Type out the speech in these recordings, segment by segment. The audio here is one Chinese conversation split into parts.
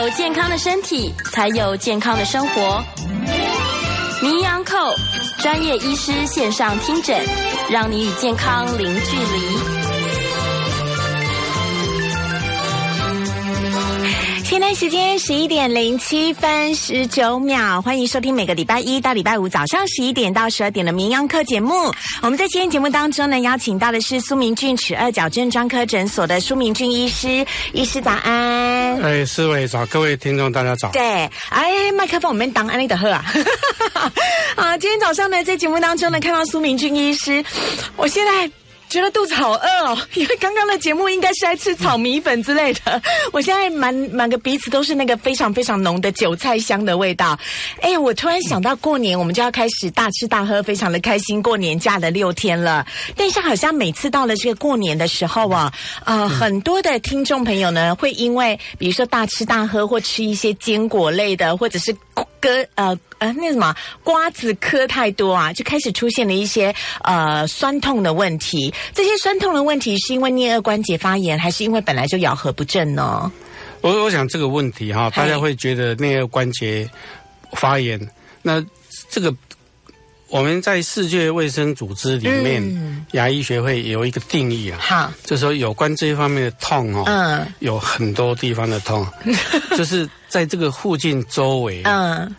有健康的身体，才有健康的生活。名扬扣专业医师线上听诊，让你与健康零距离。现在时间十一点零七分十九秒，欢迎收听每个礼拜一到礼拜五早上十一点到十二点的名扬课节目。我们在今天节目当中呢，邀请到的是苏明俊齿二矫正专科诊所的苏明俊医师，医师早安。哎，四位早，各位听众大家早。对，哎，麦克风我们当安利的喝啊。啊，今天早上呢，在节目当中呢，看到苏明俊医师，我现在。觉得肚子好饿哦，因为刚刚的节目应该是在吃炒米粉之类的。我现在满满个鼻子都是那个非常非常浓的韭菜香的味道。哎，我突然想到过年我们就要开始大吃大喝，非常的开心。过年假的六天了，但是好像每次到了这个过年的时候啊，呃，很多的听众朋友呢会因为比如说大吃大喝或吃一些坚果类的，或者是。割呃呃那什么瓜子嗑太多啊，就开始出现了一些呃酸痛的问题。这些酸痛的问题是因为颞颌关节发炎，还是因为本来就咬合不正呢？我我想这个问题哈，大家会觉得颞颌关节发炎。那这个我们在世界卫生组织里面，牙医学会有一个定义啊，好，就说有关这一方面的痛哦，嗯，有很多地方的痛，就是。在这个附近周围，嗯，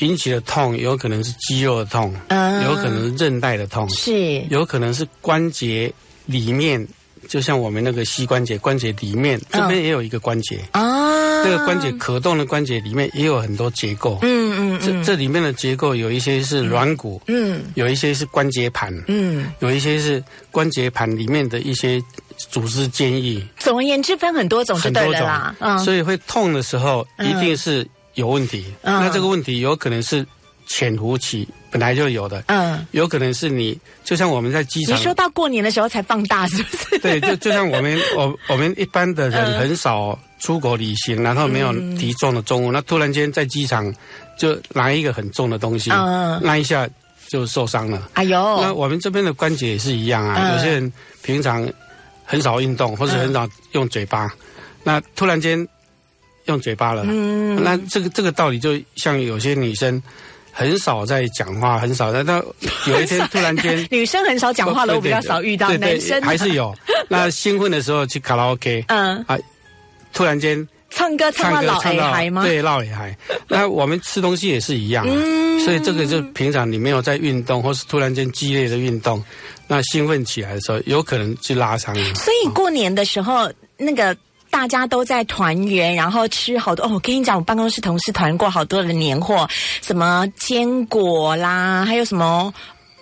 引起的痛有可能是肌肉的痛，嗯，有可能是韧带的痛，是，有可能是关节里面，就像我们那个膝关节关节里面这边也有一个关节啊，这个关节可动的关节里面也有很多结构，嗯嗯，这这里面的结构有一些是软骨，嗯，有一些是关节盘，嗯，有一些是关节盘里面的一些。组织坚硬，总而言之分很多种就对了啦。嗯，所以会痛的时候一定是有问题。那这个问题有可能是潜伏期本来就有的。嗯，有可能是你就像我们在机场，你说到过年的时候才放大是不是？对，就 就像我们我我们一般的人很少出国旅行，然后没有提重的重物，那突然间在机场就拿一个很重的东西，那一下就受伤了。哎呦，那我们这边的关节也是一样啊。有些人平常。很少运动，或者很少用嘴巴，那突然间用嘴巴了，嗯那这个这个道理就像有些女生很少在讲话，很少在，那 有一天突然间，女生很少讲话了，我比较少遇到，男生还是有。那兴奋的时候去卡拉 OK，嗯，啊，突然间唱歌唱到老女孩吗？对，老女孩。那我们吃东西也是一样，所以这个就平常你没有在运动，或是突然间激烈的运动。那兴奋起来的时候，有可能去拉伤。所以过年的时候，那个大家都在团圆，然后吃好多哦。我跟你讲，我办公室同事团过好多的年货，什么坚果啦，还有什么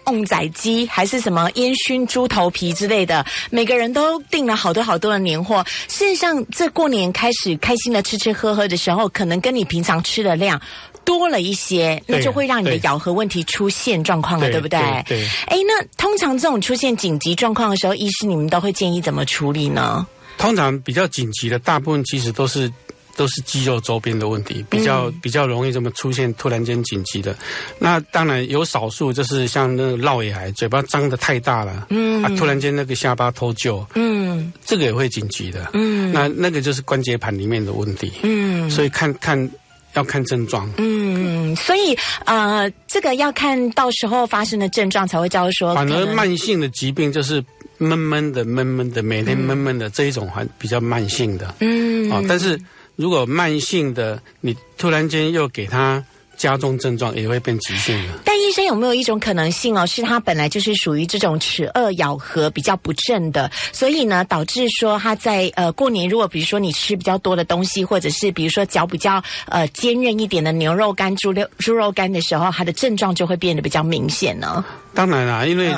旺仔鸡，还是什么烟熏猪头皮之类的，每个人都订了好多好多的年货。事实上，这过年开始开心的吃吃喝喝的时候，可能跟你平常吃的量。多了一些，那就会让你的咬合问题出现状况了，对不对？对。哎，那通常这种出现紧急状况的时候，医师你们都会建议怎么处理呢？通常比较紧急的，大部分其实都是都是肌肉周边的问题，比较比较容易这么出现突然间紧急的。那当然有少数就是像那个闹野孩，嘴巴张的太大了，嗯，啊，突然间那个下巴脱臼，嗯，这个也会紧急的，嗯，那那个就是关节盘里面的问题，嗯，所以看看。要看症状，嗯，所以呃，这个要看到时候发生的症状才会叫说。反而慢性的疾病就是闷闷的、闷闷的，每天闷闷的这一种还比较慢性的，嗯，啊，但是如果慢性的，你突然间又给他。加重症状也会变急性的。但医生有没有一种可能性哦？是他本来就是属于这种齿颚咬合比较不正的，所以呢，导致说他在呃过年，如果比如说你吃比较多的东西，或者是比如说嚼比较呃坚韧一点的牛肉干、猪肉猪肉干的时候，他的症状就会变得比较明显呢。当然啦，因为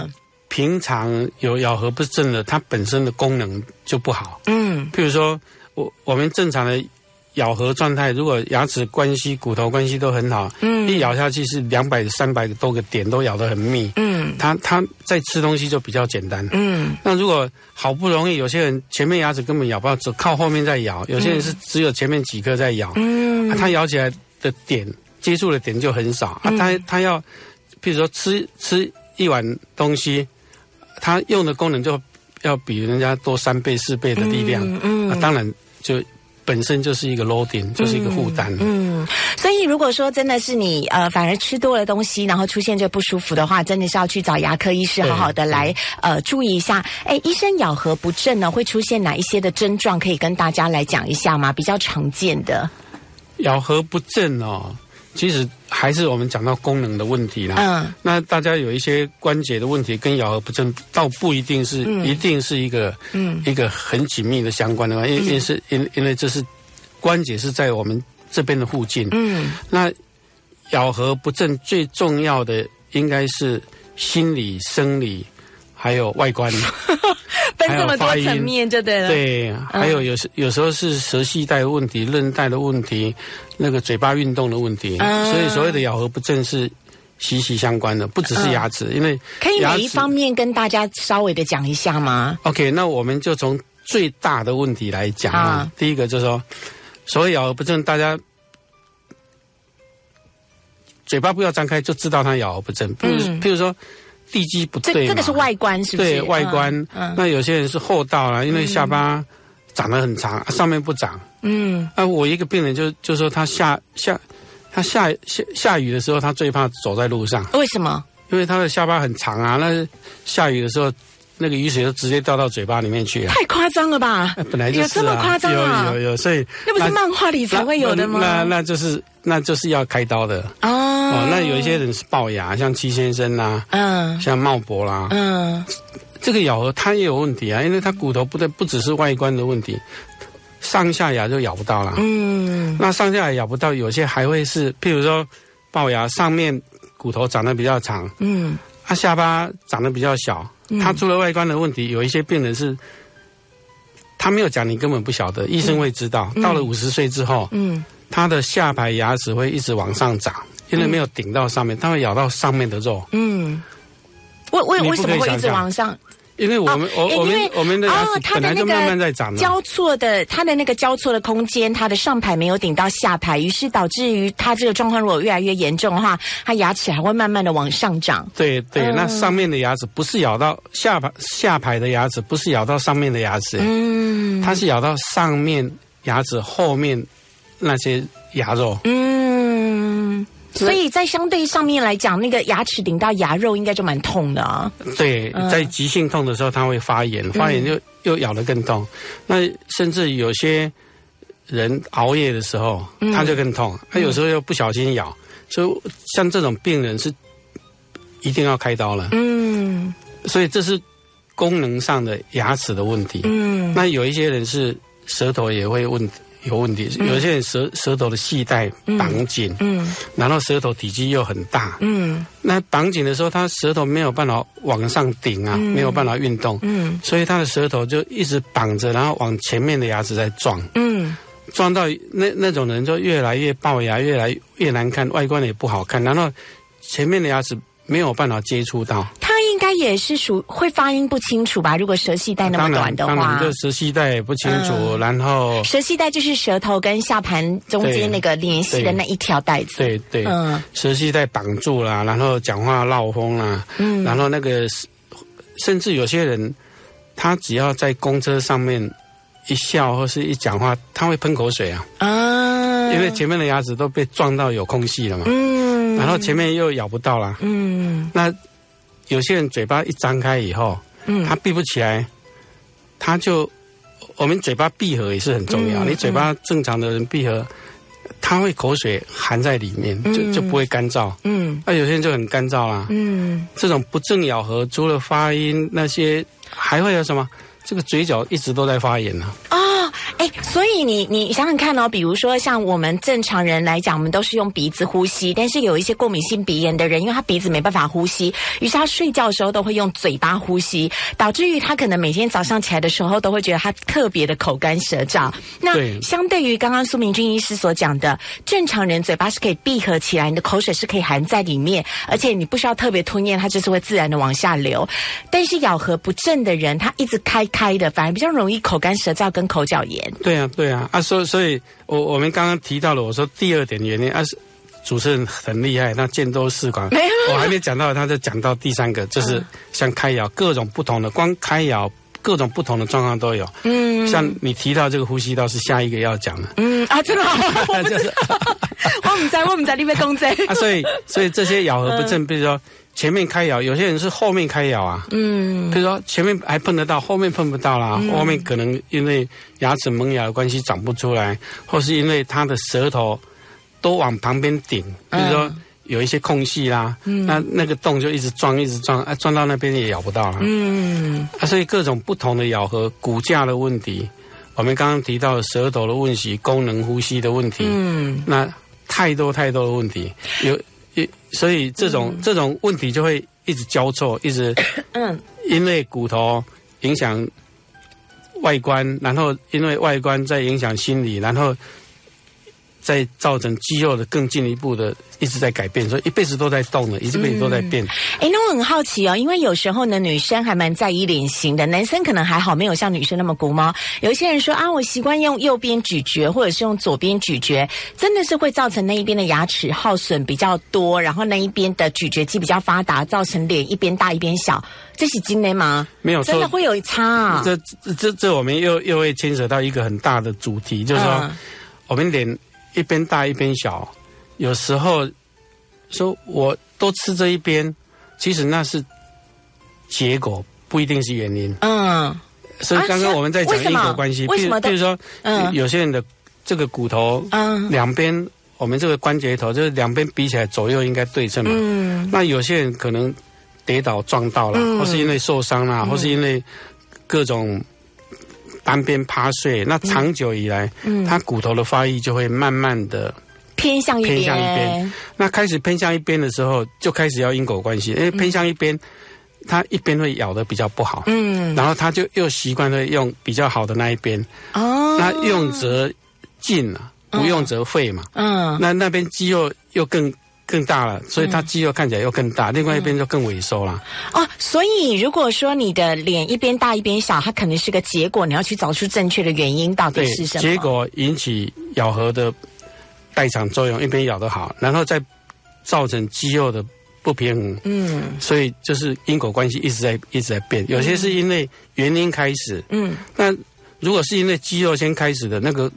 平常有咬合不正的，它本身的功能就不好。嗯，譬如说我我们正常的。咬合状态，如果牙齿关系、骨头关系都很好，嗯，一咬下去是两百、三百多个点都咬得很密，嗯，它它在吃东西就比较简单，嗯，那如果好不容易有些人前面牙齿根本咬不到，只靠后面在咬，有些人是只有前面几颗在咬，嗯，他咬起来的点接触的点就很少，啊，他他要，譬如说吃吃一碗东西，他用的功能就要比人家多三倍四倍的力量，嗯，当然就。本身就是一个 loading，就是一个负担。嗯，所以如果说真的是你呃，反而吃多了东西，然后出现这不舒服的话，真的是要去找牙科医师好好的来呃注意一下。哎，医生咬合不正呢，会出现哪一些的症状？可以跟大家来讲一下吗？比较常见的咬合不正哦。其实还是我们讲到功能的问题啦。嗯，那大家有一些关节的问题跟咬合不正，倒不一定是一定是一个嗯。一个很紧密的相关的，因因是因因为这是关节是在我们这边的附近。嗯，那咬合不正最重要的应该是心理、生理还有外观。分这么多层面就对了。对，还有有时有时候是舌系带的问题、韧带的问题、那个嘴巴运动的问题，所以所谓的咬合不正是息息相关的，不只是牙齿，因为可以哪一方面跟大家稍微的讲一下吗？OK，那我们就从最大的问题来讲啊。第一个就是说，所谓咬合不正，大家嘴巴不要张开就知道它咬合不正。比如，譬如说。地基不对，这个是外观，是不是？对外观。那有些人是厚道了，因为下巴长得很长，上面不长。嗯。啊，我一个病人就就说他下下他下下下雨的时候，他最怕走在路上。为什么？因为他的下巴很长啊，那下雨的时候，那个雨水就直接掉到嘴巴里面去。太夸张了吧？本来就是这么夸张啊！有有有，所以那不是漫画里才会有的吗？那那就是那就是要开刀的哦。哦，那有一些人是龅牙，像戚先生啦，嗯，像茂博啦，嗯，这个咬合他也有问题啊，因为他骨头不对，不只是外观的问题，上下牙就咬不到了，嗯，那上下牙咬不到，有些还会是，譬如说龅牙上面骨头长得比较长，嗯，他下巴长得比较小，他除了外观的问题，有一些病人是，他没有讲，你根本不晓得，医生会知道，到了五十岁之后，嗯，他的下排牙齿会一直往上长。因为没有顶到上面，他会咬到上面的肉。嗯，为为为什么会一直往上？因为我们我我们我们的牙齿本来就慢慢在长。交错的，它的那个交错的空间，它的上排没有顶到下排，于是导致于它这个状况如果越来越严重的话，它牙齿还会慢慢的往上长。对对，那上面的牙齿不是咬到下排下排的牙齿，不是咬到上面的牙齿，嗯，它是咬到上面牙齿后面那些牙肉。嗯。所以在相对上面来讲，那个牙齿顶到牙肉应该就蛮痛的啊。对，在急性痛的时候，它会发炎，发炎就又咬得更痛。那甚至有些人熬夜的时候，他就更痛。他有时候又不小心咬，所以像这种病人是一定要开刀了。嗯，所以这是功能上的牙齿的问题。嗯，那有一些人是舌头也会问题。有问题，有些人舌舌头的系带绑紧，嗯，然后舌头体积又很大，嗯，那绑紧的时候，他舌头没有办法往上顶啊，没有办法运动，嗯，所以他的舌头就一直绑着，然后往前面的牙齿在撞，嗯，撞到那那种人就越来越龅牙，越来越难看，外观也不好看，然后前面的牙齿没有办法接触到。应该也是属会发音不清楚吧？如果舌系带那么短的话，就舌系带不清楚，然后舌系带就是舌头跟下盘中间那个联系的那一条带子。对对，嗯，舌系带绑住了，然后讲话漏风啦，嗯，然后那个甚至有些人，他只要在公车上面一笑或是一讲话，他会喷口水啊，啊，因为前面的牙齿都被撞到有空隙了嘛，嗯，然后前面又咬不到了，嗯，那。有些人嘴巴一张开以后，嗯，他闭不起来，他就我们嘴巴闭合也是很重要。你嘴巴正常的人闭合，他会口水含在里面，就就不会干燥。嗯，那有些人就很干燥啦。嗯，这种不正咬合，除了发音那些，还会有什么？这个嘴角一直都在发炎呢。哎，所以你你想想看哦，比如说像我们正常人来讲，我们都是用鼻子呼吸，但是有一些过敏性鼻炎的人，因为他鼻子没办法呼吸，于是他睡觉的时候都会用嘴巴呼吸，导致于他可能每天早上起来的时候都会觉得他特别的口干舌燥。那相对于刚刚苏明君医师所讲的，正常人嘴巴是可以闭合起来，你的口水是可以含在里面，而且你不需要特别吞咽，它就是会自然的往下流。但是咬合不正的人，他一直开开的，反而比较容易口干舌燥跟口角炎。对啊，对啊，啊，所所以，我我们刚刚提到了，我说第二点原因，啊是主持人很厉害，那见多识广，我还没讲到，他就讲到第三个，就是像开咬各种不同的，光开咬各种不同的状况都有。嗯，像你提到这个呼吸道是下一个要讲的。嗯啊，真的，我不知道，我们在我们在里面工作。啊，所以所以这些咬合不正，比如说前面开咬，有些人是后面开咬啊。嗯，比如说前面还碰得到，后面碰不到啦。后面可能因为牙齿萌芽的关系长不出来，或是因为他的舌头都往旁边顶，比如说。有一些空隙啦，那那个洞就一直撞，一直撞，啊，撞到那边也咬不到了。嗯，啊，所以各种不同的咬合，骨架的问题，我们刚刚提到舌头的问题，功能呼吸的问题，嗯，那太多太多的问题，有，所以这种这种问题就会一直交错，一直，嗯，因为骨头影响外观，然后因为外观再影响心理，然后。再造成肌肉的更进一步的一直在改变，所以一辈子都在动的，一辈子都在变。哎，那我很好奇哦，因为有时候呢，女生还蛮在意脸型的，男生可能还好，没有像女生那么古猫。有一些人说啊，我习惯用右边咀嚼，或者是用左边咀嚼，真的是会造成那一边的牙齿耗损比较多，然后那一边的咀嚼肌比较发达，造成脸一边大一边小，这是真的吗？没有，真的会有差啊。这这这，我们又又会牵扯到一个很大的主题，就是说我们脸。一边大一边小，有时候说我都吃这一边，其实那是结果，不一定是原因。嗯，所以刚刚我们在讲因果关系，比如比如说，有些人的这个骨头，嗯，两边我们这个关节头就是两边比起来左右应该对称嘛。嗯，那有些人可能跌倒撞到了，或是因为受伤啦，或是因为各种。单边趴睡，那长久以来，嗯，他骨头的发育就会慢慢的偏向偏向一边。那开始偏向一边的时候，就开始要因果关系，因为偏向一边，他一边会咬的比较不好，嗯，然后他就又习惯了用比较好的那一边，哦，那用则进了，不用则废嘛，嗯，那那边肌肉又更。更大了，所以它肌肉看起来又更大，另外一边就更萎缩了。哦，所以如果说你的脸一边大一边小，它肯定是个结果，你要去找出正确的原因到底是什么。结果引起咬合的代偿作用，一边咬得好，然后再造成肌肉的不平衡。嗯，所以就是因果关系一直在一直在变。有些是因为原因开始，嗯，那如果是因为肌肉先开始的那个。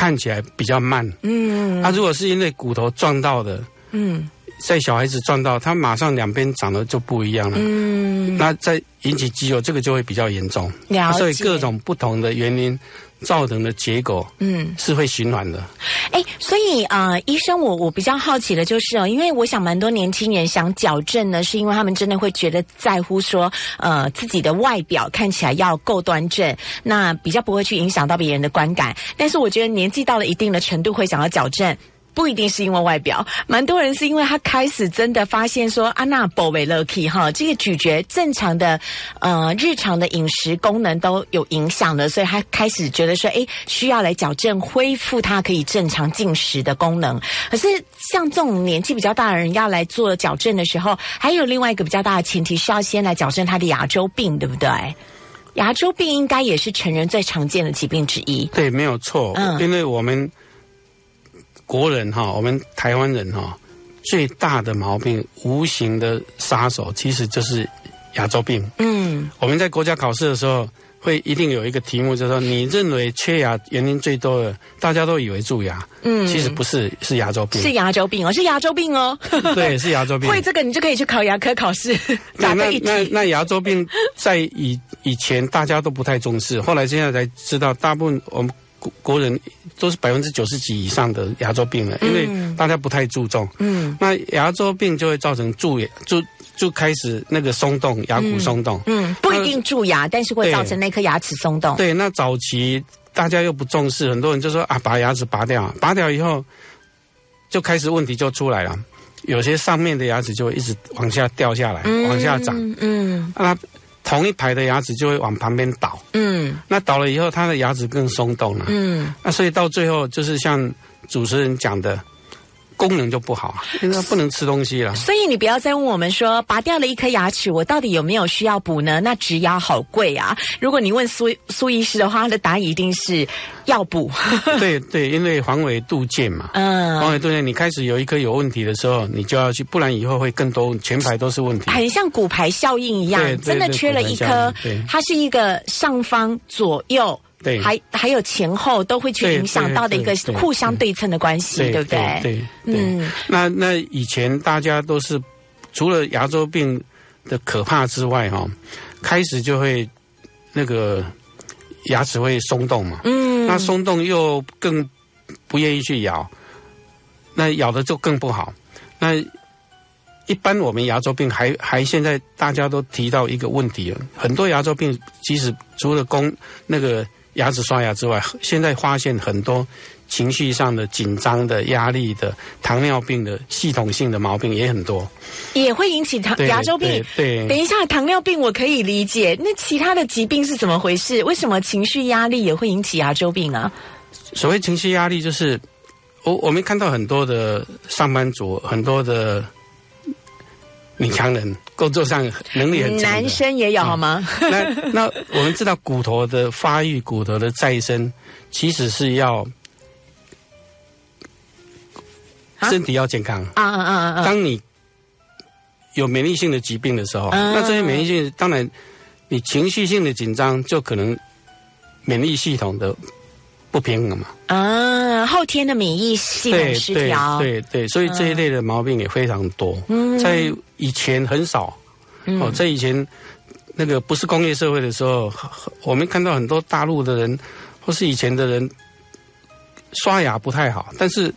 看起来比较慢，嗯，那如果是因为骨头撞到的，嗯，在小孩子撞到，他马上两边长得就不一样了，嗯，那在引起肌肉，这个就会比较严重，所以各种不同的原因。造成的结果，嗯，是会循环的。哎，所以啊，医生，我我比较好奇的就是哦，因为我想蛮多年轻人想矫正呢，是因为他们真的会觉得在乎说，呃，自己的外表看起来要够端正，那比较不会去影响到别人的观感。但是我觉得年纪到了一定的程度，会想要矫正。不一定是因为外表，蛮多人是因为他开始真的发现说，啊，那宝贝 lucky 哈，这个咀嚼正常的，呃，日常的饮食功能都有影响了，所以他开始觉得说，哎，需要来矫正，恢复他可以正常进食的功能。可是像这种年纪比较大的人要来做矫正的时候，还有另外一个比较大的前提是要先来矫正他的牙周病，对不对？牙周病应该也是成人最常见的疾病之一。对，没有错，嗯，因为我们。国人哈，我们台湾人哈，最大的毛病，无形的杀手，其实就是牙周病。嗯，我们在国家考试的时候，会一定有一个题目，就是说你认为缺牙原因最多的，大家都以为蛀牙。嗯，其实不是，是牙周病。是牙周病哦，是牙周病哦。对，是牙周病。会这个，你就可以去考牙科考试。那那那牙周病在以以前大家都不太重视，后来现在才知道，大部分我们。国国人都是百分之九十几以上的牙周病了，因为大家不太注重。嗯，那牙周病就会造成蛀牙，就就开始那个松动，牙骨松动。嗯，不一定蛀牙，但是会造成那颗牙齿松动。对，那早期大家又不重视，很多人就说啊，把牙齿拔掉，拔掉以后就开始问题就出来了，有些上面的牙齿就会一直往下掉下来，往下长。嗯，那。同一排的牙齿就会往旁边倒，嗯，那倒了以后，他的牙齿更松动了，嗯，那所以到最后就是像主持人讲的，功能就不好，因为不能吃东西了。所以你不要再问我们说，拔掉了一颗牙齿，我到底有没有需要补呢？那植牙好贵啊！如果你问苏苏医师的话，他的答案一定是要补。对对，因为黄尾度渐嘛，嗯，黄尾度渐，你开始有一颗有问题的时候，你就要去，不然以后会更多，全排都是问题。很像骨牌效应一样，真的缺了一颗，它是一个上方左右。对，还还有前后都会去影响到的一个互相对称的关系，对不对？对，嗯，那那以前大家都是除了牙周病的可怕之外，哈，开始就会那个牙齿会松动嘛，嗯，那松动又更不愿意去咬，那咬的就更不好。那一般我们牙周病还还现在大家都提到一个问题了，很多牙周病其实除了公那个。牙齿刷牙之外，现在发现很多情绪上的紧张的、压力的、糖尿病的系统性的毛病也很多，也会引起糖牙周病。对，等一下，糖尿病我可以理解，那其他的疾病是怎么回事？为什么情绪压力也会引起牙周病啊？所谓情绪压力，就是我我们看到很多的上班族，很多的。女强人工作上能力很强，男生也有好吗？那那我们知道骨头的发育、骨头的再生，其实是要身体要健康啊啊啊啊！当你有免疫性的疾病的时候，那这些免疫性当然你情绪性的紧张就可能免疫系统的。不平衡嘛？啊，后天的免疫系统失调，对对，所以这一类的毛病也非常多。嗯，在以前很少。哦，在以前那个不是工业社会的时候，我们看到很多大陆的人或是以前的人刷牙不太好，但是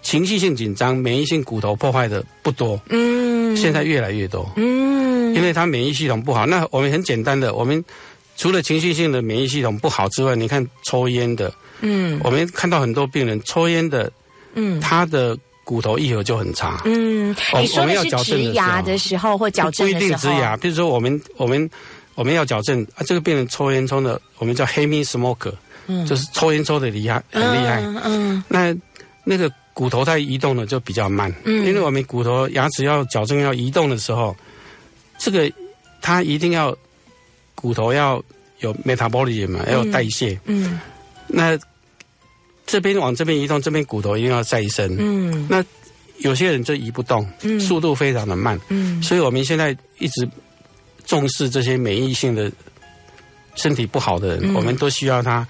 情绪性紧张、免疫性骨头破坏的不多。嗯，现在越来越多。嗯，因为他免疫系统不好。那我们很简单的，我们。除了情绪性的免疫系统不好之外，你看抽烟的，嗯，我们看到很多病人抽烟的，嗯，他的骨头愈合就很差。嗯，你说的是植牙的时候或矫正不一定植牙，比如说我们我们我们要矫正啊，这个病人抽烟抽的，我们叫 heavy smoker，嗯，就是抽烟抽的厉害，很厉害。嗯，那那个骨头在移动的就比较慢，嗯，因为我们骨头牙齿要矫正要移动的时候，这个它一定要。骨头要有 metabolism 嘛，要有代谢。嗯，那这边往这边移动，这边骨头一定要再生。嗯，那有些人就移不动，速度非常的慢。嗯，所以我们现在一直重视这些免疫性的身体不好的人，我们都需要他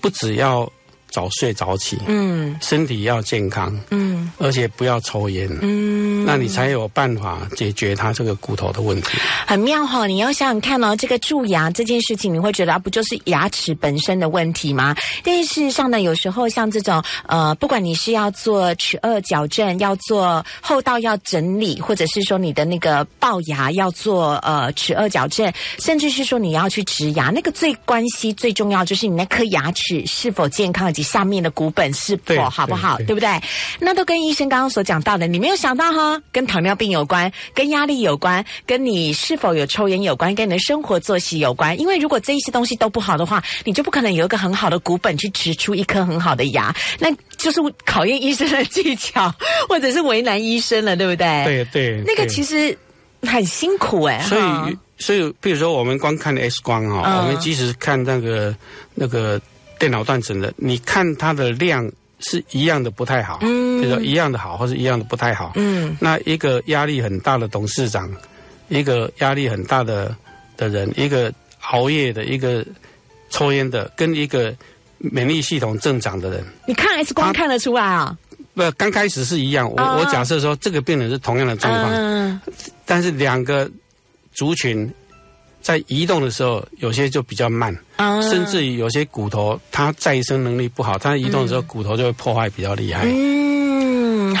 不只要。早睡早起，嗯，身体要健康，嗯，而且不要抽烟，嗯，那你才有办法解决他这个骨头的问题。很妙哈！你要想想看哦，这个蛀牙这件事情，你会觉得啊，不就是牙齿本身的问题吗？但是事实上呢，有时候像这种呃，不管你是要做齿颚矫正，要做后道要整理，或者是说你的那个龅牙要做呃齿颚矫正，甚至是说你要去植牙，那个最关系最重要就是你那颗牙齿是否健康以及。下面的骨本是否好不好，对不对？那都跟医生刚刚所讲到的，你没有想到哈，跟糖尿病有关，跟压力有关，跟你是否有抽烟有关，跟你的生活作息有关。因为如果这一些东西都不好的话，你就不可能有一个很好的骨本去植出一颗很好的牙，那就是考验医生的技巧，或者是为难医生了，对不对？对对，那个其实很辛苦哎。所以，所以，比如说我们光看 X 光哈，我们即使看那个那个。电脑断层的，你看它的量是一样的不太好，嗯，就说一样的好，或是一样的不太好，嗯，那一个压力很大的董事长，一个压力很大的的人，一个熬夜的，一个抽烟的，跟一个免疫系统正常的人，你看 X 光看得出来啊？不，刚开始是一样，我我假设说这个病人是同样的状况，但是两个族群。在移动的时候，有些就比较慢，甚至于有些骨头它再生能力不好，它移动的时候骨头就会破坏比较厉害。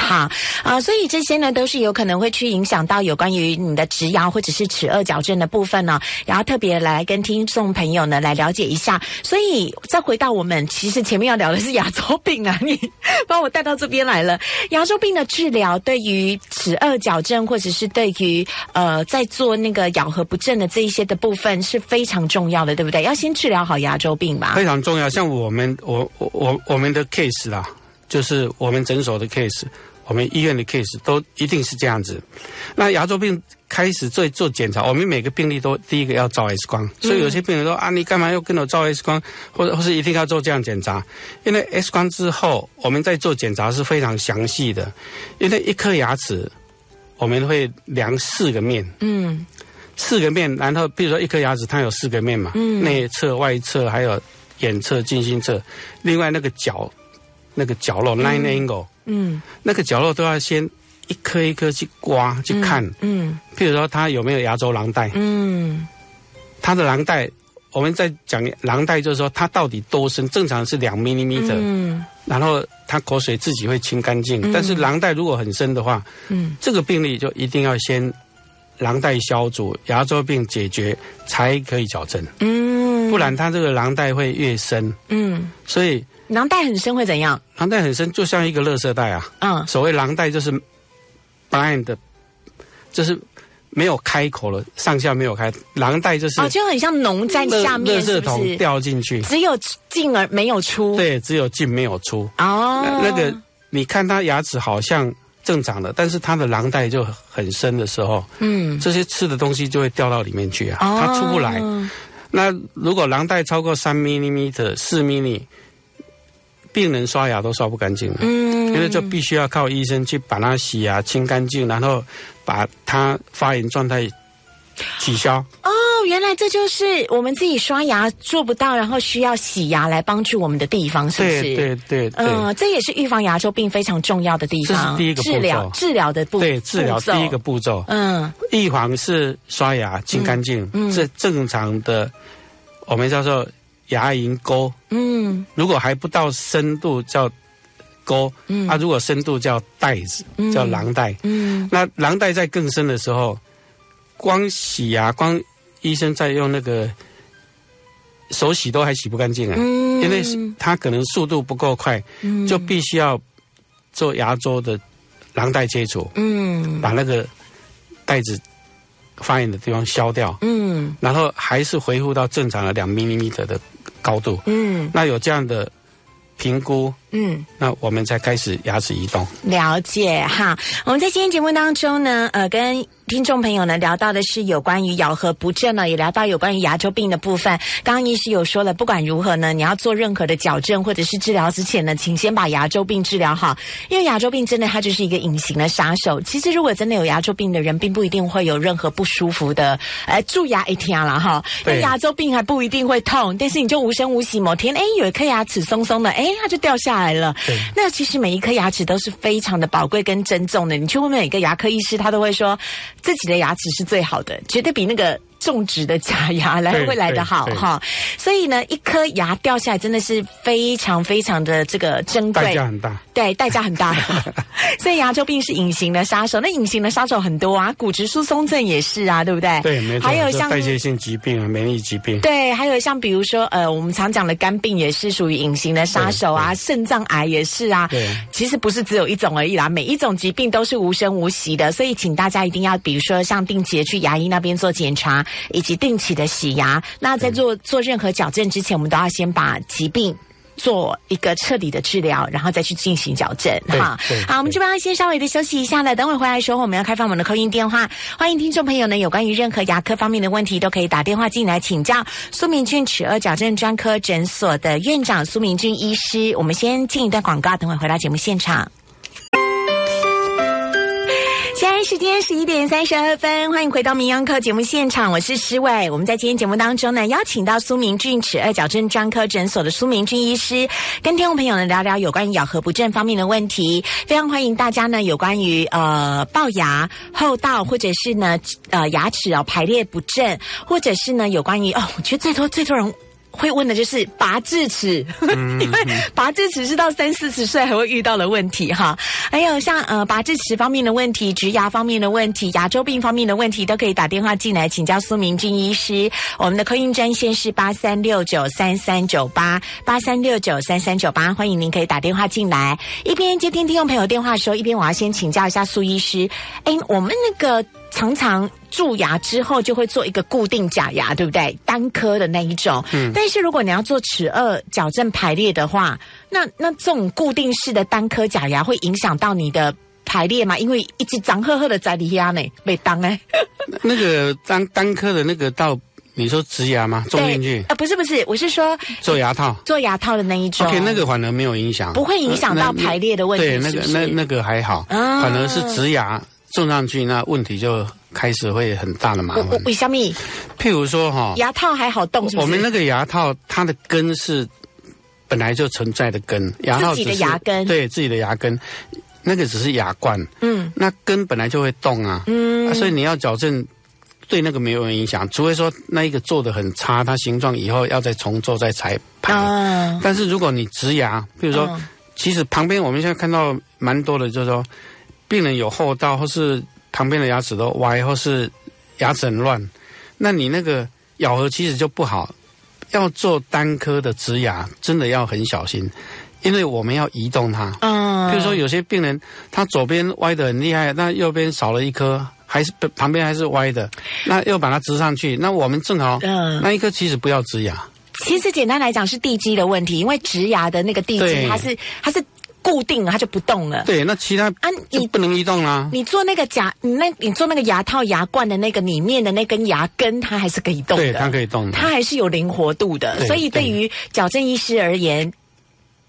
好啊，所以这些呢都是有可能会去影响到有关于你的直牙或者是齿颚矫正的部分呢。然后特别来跟听众朋友呢来了解一下。所以再回到我们其实前面要聊的是牙周病啊，你 把我带到这边来了。牙周病的治疗对于齿颚矫正或者是对于呃在做那个咬合不正的这一些的部分是非常重要的，对不对？要先治疗好牙周病吧。非常重要。像我们我我我们的 case 啦。就是我们诊所的 case，我们医院的 case 都一定是这样子。那牙周病开始做做检查，我们每个病例都第一个要照 X 光，所以有些病人说啊，你干嘛要跟我照 X 光，或者或是一定要做这样检查？因为 X 光之后，我们在做检查是非常详细的，因为一颗牙齿我们会量四个面，嗯，四个面，然后比如说一颗牙齿它有四个面嘛，嗯，内侧、外侧还有眼侧、近心侧，另外那个角。那个角落 nine angle，嗯，那个角落都要先一颗一颗去刮去看，嗯，譬如说它有没有牙周囊袋，嗯，它的囊袋，我们在讲囊袋就是说它到底多深，正常是两 millimeter，嗯，然后它口水自己会清干净，但是囊袋如果很深的话，嗯，这个病例就一定要先囊袋消除，牙周病解决才可以矫正，嗯，不然它这个囊袋会越深，嗯，所以。囊袋很深会怎样？囊袋很深，就像一个垃圾袋啊。嗯，所谓囊袋就是 blind，就是没有开口了，上下没有开。囊袋就是哦，就很像脓在下面，垃圾桶掉进去，只有进而没有出。对，只有进没有出。哦，那个你看他牙齿好像正常的，但是他的囊袋就很深的时候，嗯，这些吃的东西就会掉到里面去啊，它出不来。那如果囊袋超过三 millimeter，四 millimeter。病人刷牙都刷不干净的，嗯，因为就必须要靠医生去把它洗牙清干净，然后把它发炎状态取消。哦，原来这就是我们自己刷牙做不到，然后需要洗牙来帮助我们的地方，是不是？对对对，嗯，这也是预防牙周病非常重要的地方。这是第一个治疗治疗的步对治疗第一个步骤。嗯，预防是刷牙清干净，这正常的，我们叫做。牙龈沟，嗯，如果还不到深度叫沟，嗯，啊，如果深度叫袋子，叫囊袋，嗯，那囊袋在更深的时候，光洗牙，光医生在用那个手洗都还洗不干净啊，嗯，因为他可能速度不够快，嗯，就必须要做牙周的囊袋切除，嗯，把那个袋子。发炎的地方消掉，嗯，然后还是恢复到正常的两 millimeter 的高度，嗯，那有这样的评估，嗯，那我们才开始牙齿移动。了解哈，我们在今天节目当中呢，呃，跟。听众朋友呢，聊到的是有关于咬合不正呢，也聊到有关于牙周病的部分。刚刚医师有说了，不管如何呢，你要做任何的矫正或者是治疗之前呢，请先把牙周病治疗好，因为牙周病真的它就是一个隐形的杀手。其实如果真的有牙周病的人，并不一定会有任何不舒服的，呃，蛀牙一天了哈。那牙周病还不一定会痛，但是你就无声无息，某天哎有一颗牙齿松松的，哎它就掉下来了。那其实每一颗牙齿都是非常的宝贵跟珍重的。你去问每个牙科医师，他都会说。自己的牙齿是最好的，绝对比那个。种植的假牙来会来的好哈，所以呢，一颗牙掉下来真的是非常非常的这个珍贵，代价很大，对，代价很大。所以牙周病是隐形的杀手，那隐形的杀手很多啊，骨质疏松症也是啊，对不对？对，没错。还有像代谢性疾病啊，免疫疾病。对，还有像比如说呃，我们常讲的肝病也是属于隐形的杀手啊，肾脏癌也是啊。对，其实不是只有一种而已啦，每一种疾病都是无声无息的，所以请大家一定要，比如说像定期的去牙医那边做检查。以及定期的洗牙，那在做做任何矫正之前，我们都要先把疾病做一个彻底的治疗，然后再去进行矫正。哈，好，我们这边要先稍微的休息一下了。等会回来的时候，我们要开放我们的扣音电话，欢迎听众朋友呢，有关于任何牙科方面的问题，都可以打电话进来请教苏明俊齿颚矫正专科诊所的院长苏明俊医师。我们先进一段广告，等会回到节目现场。现在时间十一点三十二分，欢迎回到《名扬课》节目现场，我是施伟。我们在今天节目当中呢，邀请到苏明俊齿颚矫正专科诊所的苏明俊医师，跟听众朋友呢聊聊有关于咬合不正方面的问题。非常欢迎大家呢，有关于呃龅牙、后道，或者是呢呃牙齿啊排列不正，或者是呢有关于哦，我觉得最多最多人。会问的就是拔智齿，因为拔智齿是到三四十岁还会遇到的问题哈。还有像呃拔智齿方面的问题、植牙方面的问题、牙周病方面的问题，都可以打电话进来请教苏明俊医师。我们的客运专线是八三六九三三九八八三六九三三九八，欢迎您可以打电话进来。一边接听听众朋友电话的时候，一边我要先请教一下苏医师。哎，我们那个常常。蛀牙之后就会做一个固定假牙，对不对？单颗的那一种。嗯。但是如果你要做齿颚矫正排列的话，那那这种固定式的单颗假牙会影响到你的排列吗？因为一直脏呵呵的在里牙呢，被当哎。那个单单颗的那个到。你说植牙吗？种进去？啊，不是不是，我是说做牙套，做牙套的那一种。OK，那个反而没有影响，不会影响到排列的问题。对，那个那那个还好，反而是植牙种上去，那问题就开始会很大的麻烦。为什么？譬如说哈，牙套还好动，我们那个牙套它的根是本来就存在的根，牙套自己的牙根，对自己的牙根，那个只是牙冠，嗯，那根本来就会动啊，嗯，所以你要矫正。对那个没有影响，除非说那一个做的很差，它形状以后要再重做再裁排。但是如果你植牙，比如说，其实旁边我们现在看到蛮多的，就是说，病人有后道，或是旁边的牙齿都歪，或是牙齿很乱，那你那个咬合其实就不好。要做单颗的植牙，真的要很小心，因为我们要移动它。嗯，比如说有些病人他左边歪的很厉害，那右边少了一颗。还是旁边还是歪的，那又把它植上去，那我们正好，嗯，那一颗其实不要植牙。其实简单来讲是地基的问题，因为植牙的那个地基它是它是固定了，它就不动了。对，那其他啊你不能移动啦。你做那个假，你那你做那个牙套牙冠的那个里面的那根牙根，它还是可以动的，对，它可以动，它还是有灵活度的。所以对于矫正医师而言，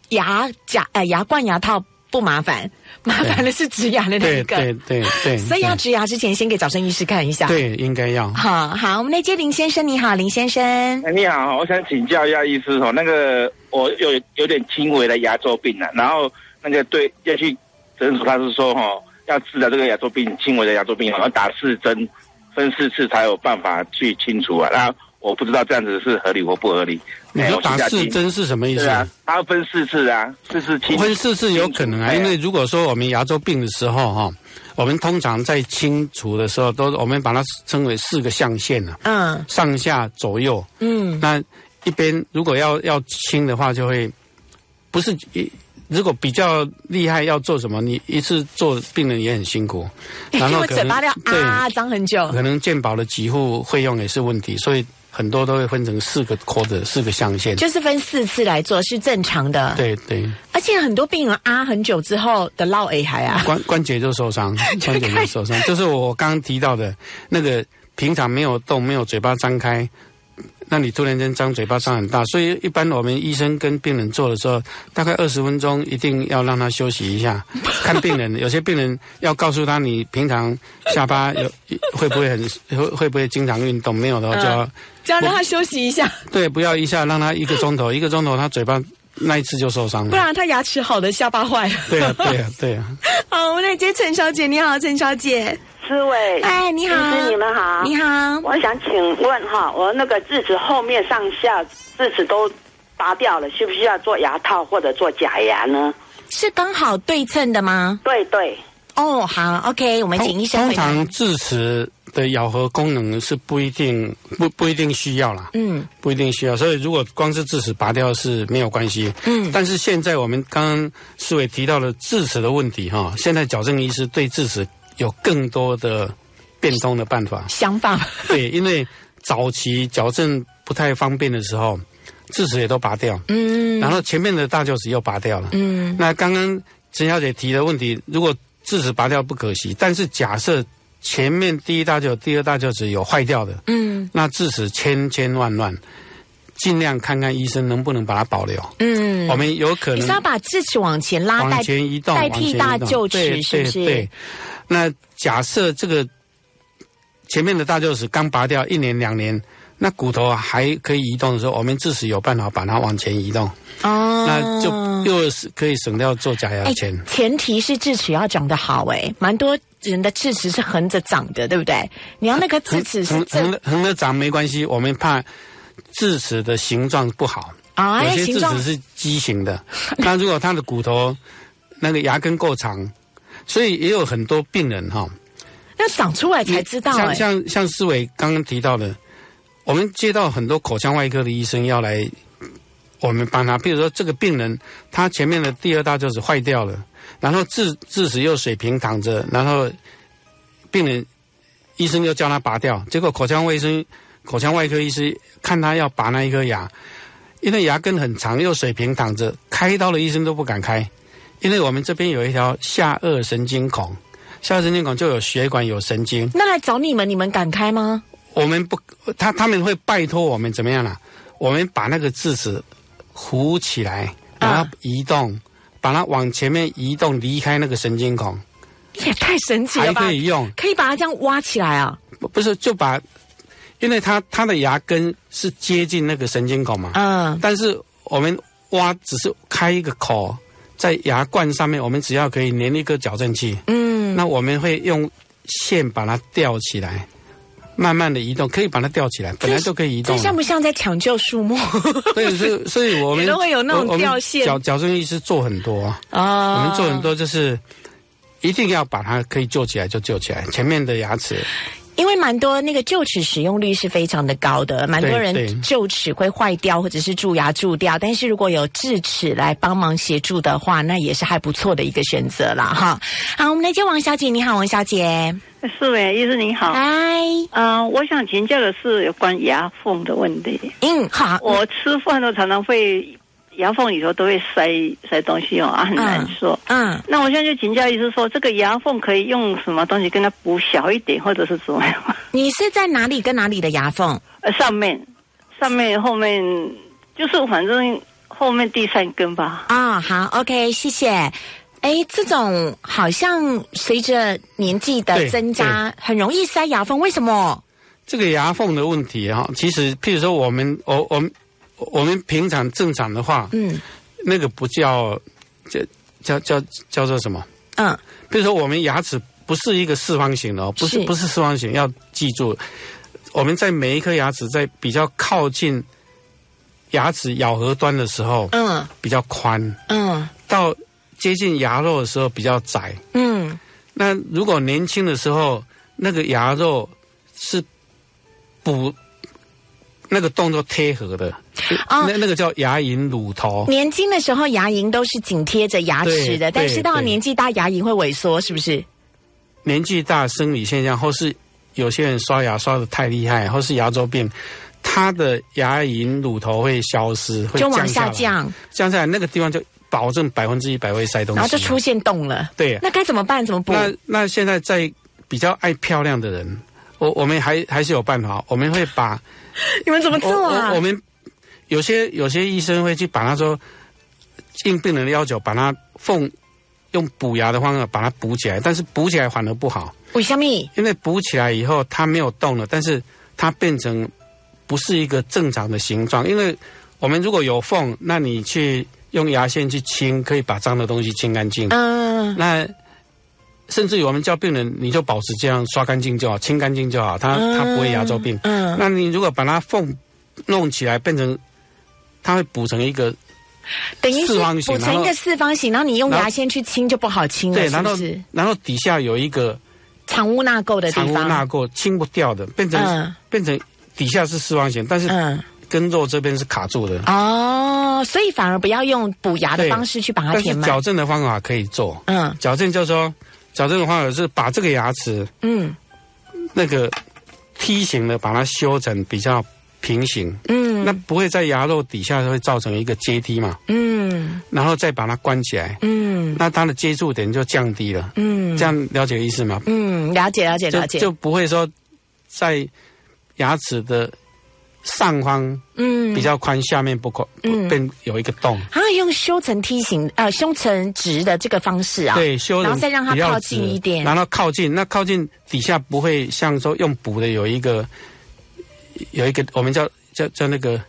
牙假呃牙冠牙套不麻烦。麻烦的是植牙的那个，对对对，所以要植牙之前，先给早生医师看一下。对，应该要。好好，我们来接林先生，你好，林先生。你好，我想请教一下医师哦，那个我有有点轻微的牙周病啊，然后那个对要去诊所，他是说哈要治疗这个牙周病，轻微的牙周病，要打四针，分四次才有办法去清除啊。那我不知道这样子是合理或不合理。你说打四针是什么意思啊？它要分四次啊，四次清。分四次有可能啊，因为如果说我们牙周病的时候哈，我们通常在清除的时候，都我们把它称为四个象限啊。嗯。上下左右。嗯。那一边如果要要清的话，就会不是一如果比较厉害要做什么，你一次做病人也很辛苦，然后嘴巴要啊张很久，可能健保的给付费用也是问题，所以。很多都会分成四个科的四个象限，就是分四次来做是正常的。对对，而且很多病人啊很久之后的落 A 还啊，关关节就受伤，关节就受伤，就是我刚刚提到的那个平常没有动，没有嘴巴张开。那你突然间张嘴巴张很大，所以一般我们医生跟病人做的时候，大概二十分钟一定要让他休息一下。看病人，有些病人要告诉他，你平常下巴有会不会很会会不会经常运动？没有的话，就要就要让他休息一下。对，不要一下让他一个钟头，一个钟头他嘴巴那一次就受伤了。不然他牙齿好的下巴坏了。对啊，对啊，对啊。好，我们来接陈小姐，你好，陈小姐。思伟，哎，你好，你们好，你好。我想请问哈，我那个智齿后面上下智齿都拔掉了，需不需要做牙套或者做假牙呢？是刚好对称的吗？对对。哦，好，OK，我们请医生。通常智齿的咬合功能是不一定不不一定需要啦，嗯，不一定需要。所以如果光是智齿拔掉是没有关系，嗯。但是现在我们刚刚思伟提到了智齿的问题哈，现在矫正医师对智齿。有更多的变通的办法，想法 对，因为早期矫正不太方便的时候，智齿也都拔掉，嗯，然后前面的大臼齿又拔掉了，嗯，那刚刚陈小姐提的问题，如果智齿拔掉不可惜，但是假设前面第一大臼、第二大臼齿有坏掉的，嗯，那智齿千千万万，尽量看看医生能不能把它保留，嗯，我们有可能你是要把智齿往前拉，往前移动，代替大臼齿，是不是？那假设这个前面的大臼齿刚拔掉一年两年，那骨头还可以移动的时候，我们智齿有办法把它往前移动。哦，那就又是可以省掉做假牙钱。前提是智齿要长得好，哎，蛮多人的智齿是横着长的，对不对？你要那个智齿是横横着长没关系，我们怕智齿的形状不好啊，有些智齿是畸形的。那如果他的骨头那个牙根够长。所以也有很多病人哈，要长出来才知道。像像像思维刚刚提到的，我们接到很多口腔外科的医生要来，我们帮他。比如说这个病人，他前面的第二大臼齿坏掉了，然后智智齿又水平躺着，然后病人医生又叫他拔掉，结果口腔卫生、口腔外科医师看他要拔那一颗牙，因为牙根很长又水平躺着，开刀的医生都不敢开，因为我们这边有一条下颚神经孔，下颚神经孔就有血管有神经，那来找你们，你们敢开吗？我们不，他他们会拜托我们怎么样呢、我们把那个智齿糊起来，把它移动，把它往前面移动，离开那个神经孔，也太神奇了吧！可以用。可以把它这样挖起来啊！不不是就把，因为它它的牙根是接近那个神经孔嘛，嗯，但是我们挖只是开一个口，在牙冠上面，我们只要可以粘一个矫正器，嗯，那我们会用线把它吊起来，慢慢的移动，可以把它吊起来，本来就可以移动。这像不像在抢救树木？所以是，所以我们都会有那种吊线矫矫正医师做很多啊，哦我们做很多就是一定要把它可以救起来就救起来，前面的牙齿因为蛮多那个臼齿使用率是非常的高的，蛮多人对臼齿会坏掉或者是蛀牙蛀掉，但是如果有智齿来帮忙协助的话，那也是还不错的一个选择啦。哈。好，我们来接王小姐，你好，王小姐，是喂，医生你好。嗨，嗯、我想请教的是有关牙缝的问题。嗯，好，我吃饭都常常会牙缝里头都会塞塞东西哦，啊，很难说。嗯，那我现在就请教医师说，这个牙缝可以用什么东西跟它补小一点，或者是怎么样？你是在哪里跟哪里的牙缝？呃，上面、上面、后面，就是反正后面第三根吧。啊、好，OK，谢谢。哎，这种好像随着年纪的增加，很容易塞牙缝，为什么？这个牙缝的问题哈，其实譬如说我们我我们我们平常正常的话，嗯。那个不叫叫叫叫叫做什么？嗯，比如说我们牙齿不是一个四方形的哦，不是是。不是四方形，要记住，我们在每一颗牙齿在比较靠近牙齿咬合端的时候，嗯。比较宽，嗯。到接近牙肉的时候比较窄。嗯，那如果年轻的时候，那个牙肉是补那个动作贴合的，哦那那个叫牙龈乳头。年轻的时候牙龈都是紧贴着牙齿的，但是到年纪大，牙龈会萎缩，是不是？年纪大生理现象，或是有些人刷牙刷的太厉害，或是牙周病，他的牙龈乳头会消失，会就往降下降，降下来那个地方就保证百分之一百会塞东西，然后就出现洞了。对。那该怎么办？怎么补？那那现在在比较爱漂亮的人，我我们还还是有办法，我们会把 你们怎么做啊我我？们有些有些医生会去把他说，应病人的要求，把他缝用补牙的方法把它补起来，但是补起来反而不好，为什么？因为补起来以后它没有动了，但是它变成不是一个正常的形状。因为我们如果有缝，那你去用牙线去清，可以把脏的东西清干净。嗯那甚至于我们叫病人，你就保持这样刷干净就好，清干净就好，他他不会牙周病。嗯，那你如果把它缝弄起来，变成它会补成一个等于是四方形补成一个四方形，然后你用牙线去清就不好清了，对，然后是？然后底下有一个藏污纳垢的地藏污纳。垢清不掉的，变成、嗯变成底下是四方形，但是嗯，根肉这边是卡住的。哦，所以反而不要用补牙的方式去把它填满。矫正的方法可以做，嗯矫正就是说，矫正的方法是把这个牙齿嗯那个梯形的把它修成比较平行，嗯那不会在牙肉底下会造成一个阶梯嘛，嗯然后再把它关起来，嗯那它的接触点就降低了。嗯，这样了解意思吗？嗯，了解了解了解。就就不会说在牙齿的上方嗯。比较宽，下面不宽，嗯。变有一个洞。啊，用修成梯形呃修成直的这个方式啊，对，修然后再让它靠近一点。然后靠近，那靠近底下不会像说用补的有一个有一个我们叫叫叫那个，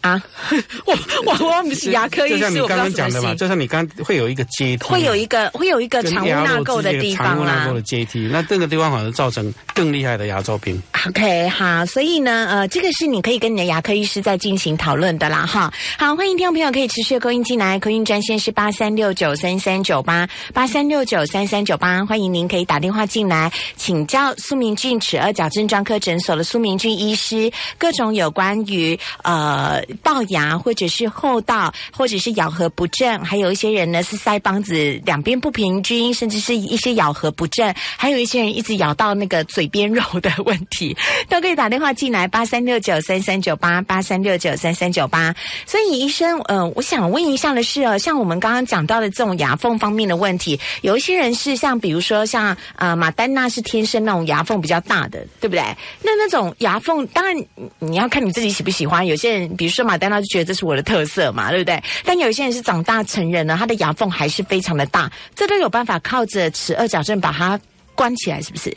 啊，我我我不是牙科医生，就像你刚刚讲的嘛，就像你刚会有一个阶梯，会有一个会有一个藏污纳垢的地方啦藏污纳垢。的阶梯，那这个地方好像造成更厉害的牙周病。OK，好，所以呢，呃，这个是你可以跟你的牙科医师在进行讨论的啦，哈。好，欢迎听众朋友可以持续的扣音进来，扣音专线是八三六九三三九八八三六九三三九八，欢迎您可以打电话进来请教苏明俊齿颚矫正专科诊所的苏明俊医师各种有关于呃龅牙，或者是厚道，或者是咬合不正，还有一些人呢是腮帮子两边不平均，甚至是一些咬合不正，还有一些人一直咬到那个嘴边肉的问题，都可以打电话进来八三六九三三九八八三六九三三九八。所以医生，呃，我想问一下的是，呃，像我们刚刚讲到的这种牙缝方面的问题，有一些人是像比如说像呃马丹娜是天生那种牙缝比较大的，对不对？那那种牙缝，当然你要看你自己喜不喜欢。有些人，比如说马丹娜就觉得这是我的特色嘛，对不对？但有一些人是长大成人了，他的牙缝还是非常的大，这都有办法靠着齿二矫正把它关起来，是不是？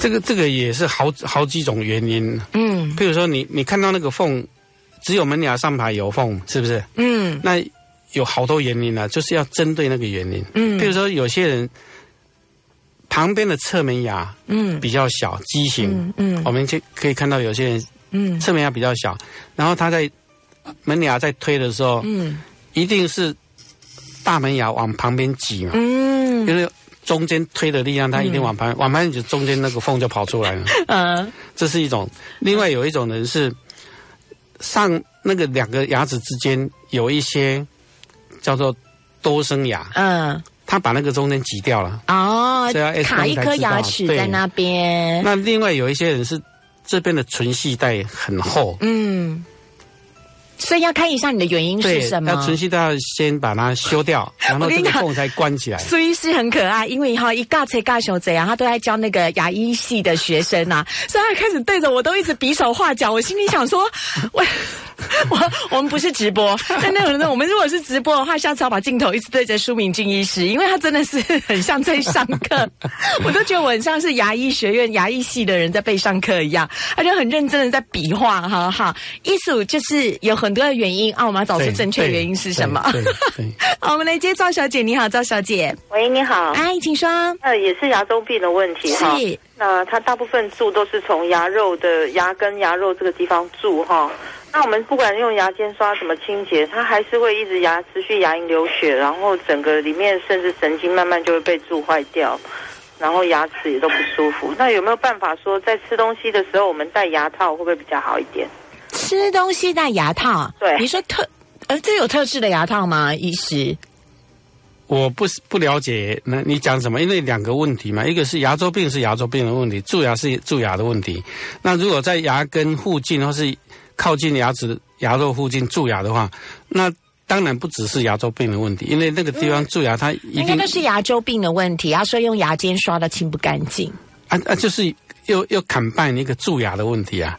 这个这个也是好好几种原因。嗯，比如说你你看到那个缝，只有门牙上排有缝，是不是？嗯，那有好多原因呢，就是要针对那个原因。嗯，比如说有些人旁边的侧门牙，嗯，比较小畸形，嗯，我们就可以看到有些人，嗯，侧门牙比较小，然后他在门牙在推的时候，嗯，一定是大门牙往旁边挤嘛，嗯，因为。中间推的力量，它一定往旁，往旁就中间那个缝就跑出来了。嗯，这是一种。另外有一种人是上那个两个牙齿之间有一些叫做多生牙。嗯，他把那个中间挤掉了。哦，卡一颗牙齿在那边。那另外有一些人是这边的唇系带很厚。嗯。所以要看一下你的原因是什么？要存续都要先把它修掉，然后这个缝才关起来。苏医师很可爱，因为哈一尬车尬手怎样，他都在教那个牙医系的学生啊，所以他开始对着我都一直比手画脚。我心里想说，我我我们不是直播，但那种人，我们如果是直播的话，下次要把镜头一直对着苏明俊医师，因为他真的是很像在上课，我都觉得我很像是牙医学院牙医系的人在被上课一样，他就很认真的在比划，哈哈，艺术就是有很。多的原因啊，我们要找出正确原因是什么？好，我们来接赵小姐，你好，赵小姐。喂，你好，哎，请说。呃，也是牙周病的问题哈。是。那它大部分蛀都是从牙肉的牙根、牙肉这个地方蛀哈。那我们不管用牙尖刷怎么清洁，它还是会一直牙持续牙龈流血，然后整个里面甚至神经慢慢就会被蛀坏掉，然后牙齿也都不舒服。那有没有办法说，在吃东西的时候我们戴牙套会不会比较好一点？吃东西戴牙套，对，你说特，呃，这有特制的牙套吗？医师，我不是不了解，那你讲什么？因为两个问题嘛，一个是牙周病是牙周病的问题，蛀牙是蛀牙的问题。那如果在牙根附近或是靠近牙齿牙肉附近蛀牙的话，那当然不只是牙周病的问题，因为那个地方蛀牙，它一定都是牙周病的问题。他说用牙尖刷的清不干净，啊啊，就是又又砍半一个蛀牙的问题啊。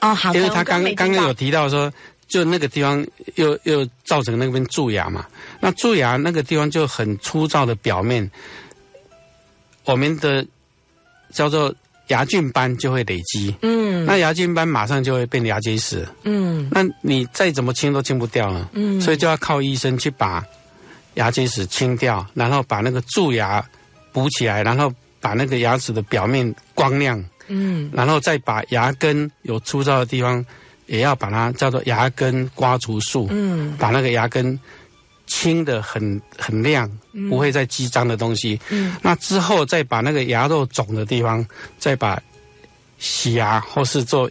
哦，好，因为他刚刚刚有提到说，就那个地方又又造成那边蛀牙嘛，那蛀牙那个地方就很粗糙的表面，我们的叫做牙菌斑就会累积，嗯，那牙菌斑马上就会变牙结石，嗯，那你再怎么清都清不掉了，嗯，所以就要靠医生去把牙结石清掉，然后把那个蛀牙补起来，然后把那个牙齿的表面光亮。嗯，然后再把牙根有粗糙的地方，也要把它叫做牙根刮除术。嗯，把那个牙根清的很很亮，不会再积脏的东西。嗯，那之后再把那个牙肉肿的地方，再把洗牙或是做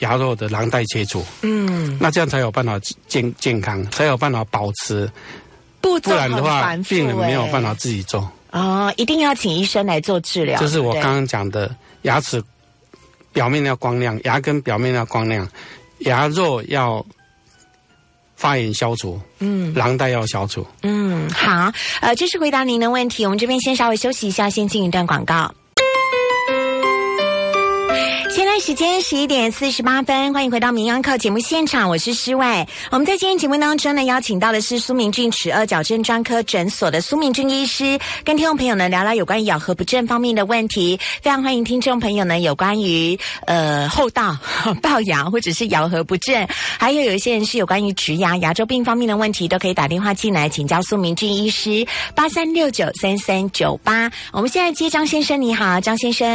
牙肉的囊袋切除。嗯，那这样才有办法健健康，才有办法保持。不不然的话，病人没有办法自己做。啊，一定要请医生来做治疗。就是我刚刚讲的。牙齿表面要光亮，牙根表面要光亮，牙肉要发炎消除，嗯，囊袋要消除，嗯，好，呃，这是回答您的问题。我们这边先稍微休息一下，先进一段广告。时间十一点四十八分，欢迎回到《名扬课》节目现场，我是诗伟。我们在今天节目当中呢，邀请到的是苏明俊齿颚矫正专科诊所的苏明俊医师，跟听众朋友呢聊聊有关于咬合不正方面的问题。非常欢迎听众朋友呢有关于呃后道龅牙或者是咬合不正，还有有一些人是有关于植牙、牙周病方面的问题，都可以打电话进来请教苏明俊医师八三六九三三九八。我们现在接张先生，你好，张先生。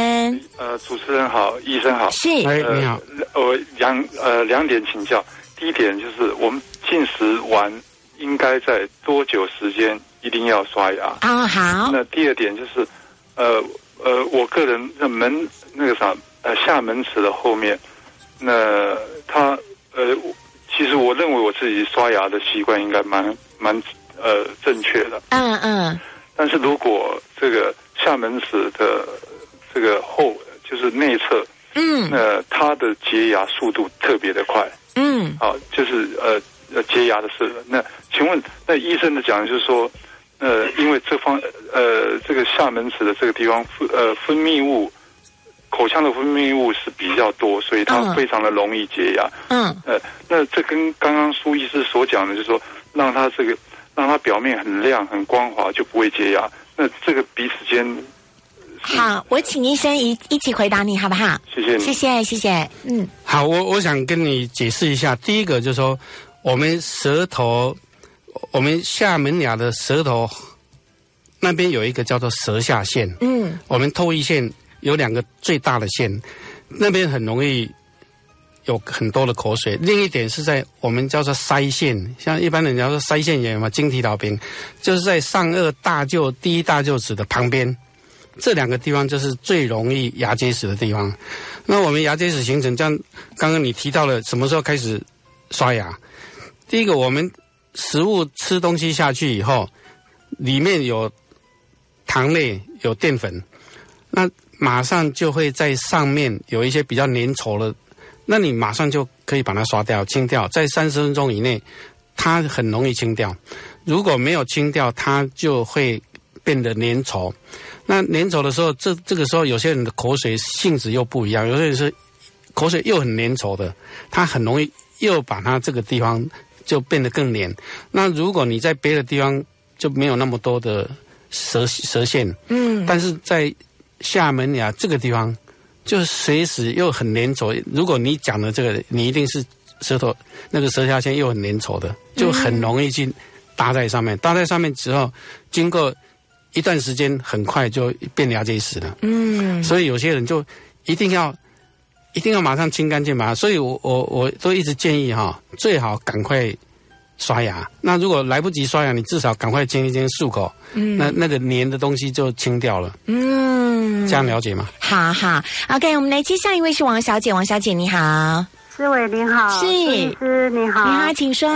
呃，主持人好，医生好。是，哎，你好，我两呃两点请教。第一点就是我们进食完应该在多久时间一定要刷牙？啊，好。那第二点就是，呃呃，我个人的门那个啥呃下门齿的后面，那他呃，其实我认为我自己刷牙的习惯应该蛮蛮呃正确的。嗯嗯。但是如果这个下门齿的这个后就是内侧，嗯，那它的洁牙速度特别的快。嗯。好，就是呃呃洁牙的事。那请问，那医生的讲就是说，呃，因为这方呃这个厦门齿的这个地方分呃分泌物。口腔的分泌物是比较多，所以它非常的容易洁牙。嗯，呃，那这跟刚刚苏医师所讲的，就是说让它这个让它表面很亮、很光滑，就不会洁牙。那这个彼此间，好，我请医生一一起回答你好不好？谢谢，谢谢，谢谢。嗯，好，我我想跟你解释一下，第一个就是说，我们舌头，我们下门牙的舌头那边有一个叫做舌下腺。嗯，我们唾液腺。有两个最大的腺，那边很容易有很多的口水。另一点是在我们叫做腮腺，像一般人家说腮腺炎嘛，晶体老病，就是在上颚大臼第一大臼齿的旁边，这两个地方就是最容易牙结石的地方。那我们牙结石形成，像刚刚你提到了什么时候开始刷牙？第一个，我们食物吃东西下去以后，里面有糖类、有淀粉，那。马上就会在上面有一些比较粘稠的，那你马上就可以把它刷掉、清掉，在三十分钟以内，它很容易清掉。如果没有清掉，它就会变得粘稠。那粘稠的时候，这这个时候有些人的口水性质又不一样，有些人是口水又很粘稠的，它很容易又把它这个地方就变得更黏。那如果你在别的地方就没有那么多的舌舌线，嗯，但是在厦门呀这个地方，就随时又很粘稠。如果你讲的这个，你一定是舌头那个舌下腺又很粘稠的，就很容易去搭在上面。搭在上面之后，经过一段时间，很快就变牙结石了。嗯，所以有些人就一定要一定要马上清干净嘛。所以我我我都一直建议哈，最好赶快刷牙。那如果来不及刷牙，你至少赶快清一清漱口。嗯，那那个黏的东西就清掉了。嗯。这样了解吗？好好，OK，我们来接下一位是王小姐，王小姐你好，思伟你好，是医师你好，你好，请说。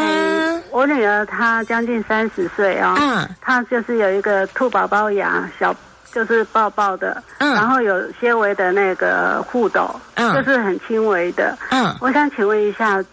我女儿她将近三十岁哦，嗯，她就是有一个兔宝宝牙，小就是抱抱的，嗯，然后有些微的那个护斗，嗯，就是很轻微的，嗯，我想请问一下，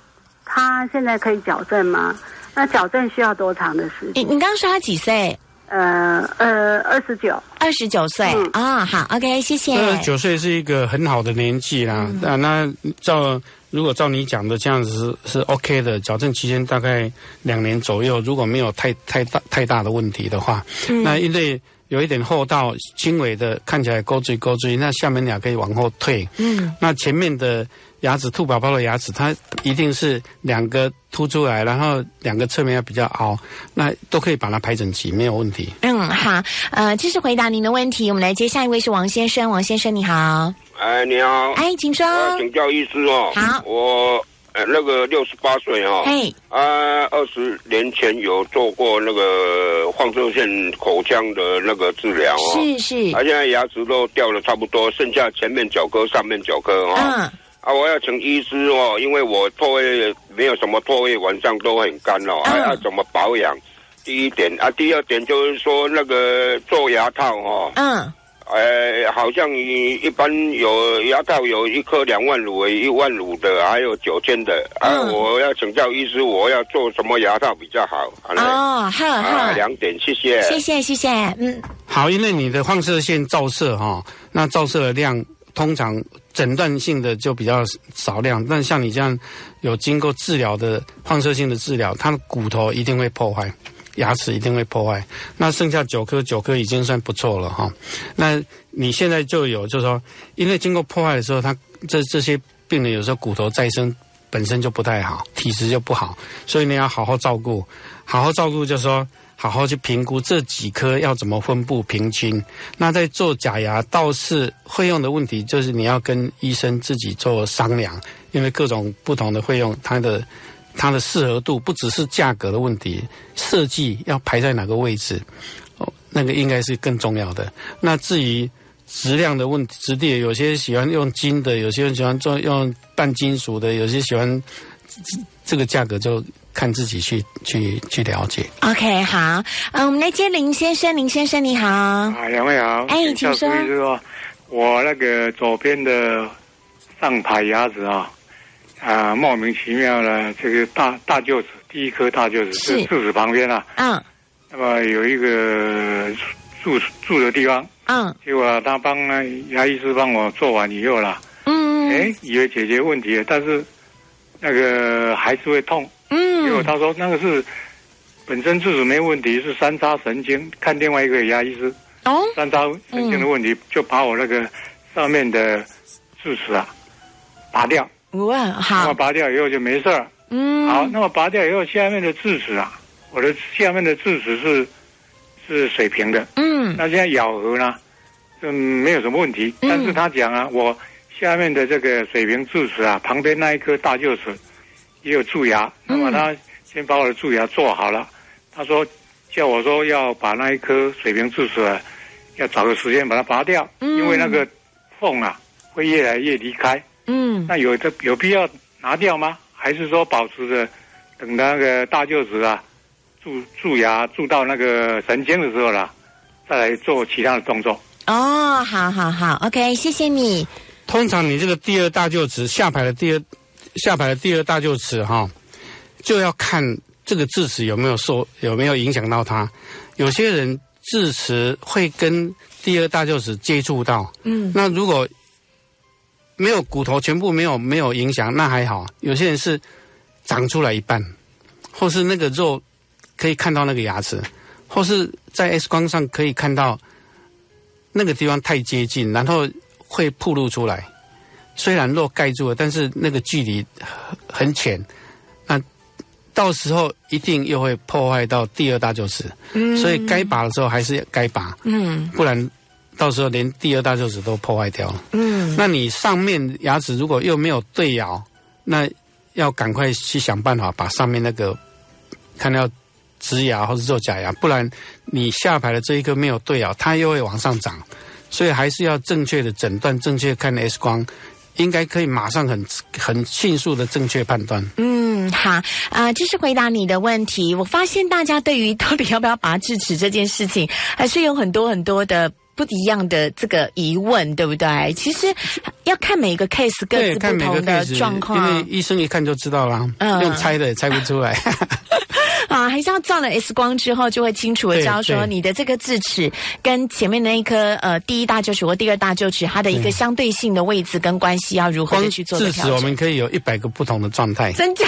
她现在可以矫正吗？那矫正需要多长的时间？你你刚刚说她几岁？呃呃，二十九，二十九岁啊，好，OK，谢谢。二十九岁是一个很好的年纪啦，那那照如果照你讲的这样子是是 OK 的，矫正期间大概两年左右，如果没有太太大太大的问题的话，那因为有一点厚道轻微的看起来勾坠勾坠，那下面牙可以往后退，嗯，那前面的。牙齿兔宝宝的牙齿，它一定是两个凸出来，然后两个侧面要比较凹，那都可以把它排整齐，没有问题。嗯，好，呃，这是回答您的问题。我们来接下一位是王先生，王先生你好。哎，你好。哎，请说。请教医师哦。好。我呃那个六十八岁哦。嘿。啊，二十年前有做过那个放射线口腔的那个治疗哦。是是。啊，现在牙齿都掉了差不多，剩下前面九颗、上面九颗哦。嗯。啊，我要请医师哦，因为我唾液没有什么唾液，晚上都很干哦，还要怎么保养？第一点啊，第二点就是说那个做牙套哦，嗯，呃，好像一般有牙套有一颗两万五、一万五的，还有九千的啊，我要请教医师，我要做什么牙套比较好？哦，好好，两点，谢谢，谢谢谢谢，嗯，好，因为你的放射线照射哈，那照射的量通常。诊断性的就比较少量，但像你这样有经过治疗的放射性的治疗，它的骨头一定会破坏，牙齿一定会破坏。那剩下九颗，九颗已经算不错了哈。那你现在就有，就是说，因为经过破坏的时候，它这这些病人有时候骨头再生本身就不太好，体质就不好，所以你要好好照顾，好好照顾，就是说。好好去评估这几颗要怎么分布平均。那在做假牙倒是费用的问题，就是你要跟医生自己做商量，因为各种不同的费用，它的它的适合度不只是价格的问题，设计要排在哪个位置，哦，那个应该是更重要的。那至于质量的问题，质地有些喜欢用金的，有些人喜欢做用半金属的，有些喜欢这个价格就看自己去去去了解。OK，好，嗯，我们来接林先生，林先生你好。啊，两位好。哎，请说。我那个左边的上排牙齿啊，啊，莫名其妙的这个大大臼齿，第一颗大臼齿是智齿旁边啊。嗯。那么有一个住住的地方。嗯。结果他帮牙医师帮我做完以后啦。嗯。哎，以为解决问题了，但是那个还是会痛。嗯。结果他说那个是本身智齿没问题，是三叉神经。看另外一个牙医师。哦，三叉神经的问题，就把我那个上面的智齿啊拔掉。哇，好。那么拔掉以后就没事儿。嗯。好，那么拔掉以后，下面的智齿啊，我的下面的智齿是是水平的。嗯。那现在咬合呢，嗯，没有什么问题。嗯。但是他讲啊，我下面的这个水平智齿啊，旁边那一颗大臼齿也有蛀牙。嗯。那么他先把我的蛀牙做好了，他说叫我说要把那一颗水平智齿。要找个时间把它拔掉，因为那个缝啊会越来越离开。嗯，那有的有必要拿掉吗？还是说保持着，等那个大臼齿啊蛀蛀牙蛀到那个神经的时候了，再来做其他的动作？哦，好好好，OK，谢谢你。通常你这个第二大臼齿下排的第二下排的第二大臼齿哈，就要看这个智齿有没有受有没有影响到它。有些人。智齿会跟第二大臼齿接触到，嗯，那如果没有骨头全部没有没有影响，那还好。有些人是长出来一半，或是那个肉可以看到那个牙齿，或是在 X 光上可以看到那个地方太接近，然后会暴露出来。虽然肉盖住了，但是那个距离很浅。那到时候一定又会破坏到第二大臼齿，所以该拔的时候还是该拔，不然到时候连第二大臼齿都破坏掉了。那你上面牙齿如果又没有对咬，那要赶快去想办法把上面那个看到植牙或者做假牙，不然你下排的这一颗没有对咬，它又会往上涨，所以还是要正确的诊断，正确看 X 光。应该可以马上很很迅速的正确判断。嗯，好啊，这是回答你的问题。我发现大家对于到底要不要拔智齿这件事情，还是有很多很多的不一样的这个疑问，对不对？其实要看每个 case 各自不同的状况，因为医生一看就知道了，用猜的也猜不出来。啊，还是要照了 X 光之后，就会清楚的知道说你的这个智齿跟前面那一颗呃第一大臼齿或第二大臼齿它的一个相对性的位置跟关系要如何的去做智齿我们可以有一百个不同的状态，真假？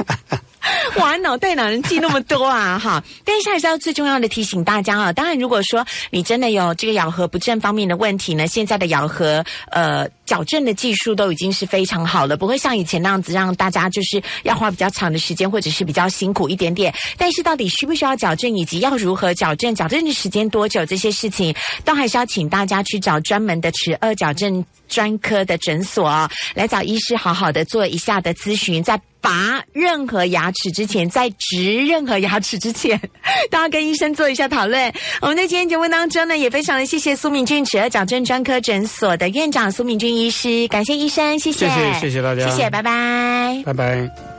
哇，脑袋哪能记那么多啊？哈！但是还是要最重要的提醒大家啊，当然如果说你真的有这个咬合不正方面的问题呢，现在的咬合呃。矫正的技术都已经是非常好了，不会像以前那样子让大家就是要花比较长的时间，或者是比较辛苦一点点。但是到底需不需要矫正，以及要如何矫正，矫正的时间多久，这些事情都还是要请大家去找专门的齿颚矫正专科的诊所来找医师，好好的做一下的咨询，在拔任何牙齿之前，在植任何牙齿之前，都要跟医生做一下讨论。我们在今天节目当中呢，也非常的谢谢苏敏俊齿颚矫正专科诊所的院长苏敏俊。医师，感谢医生，谢谢，谢谢，谢谢大家，谢谢，拜拜，拜拜。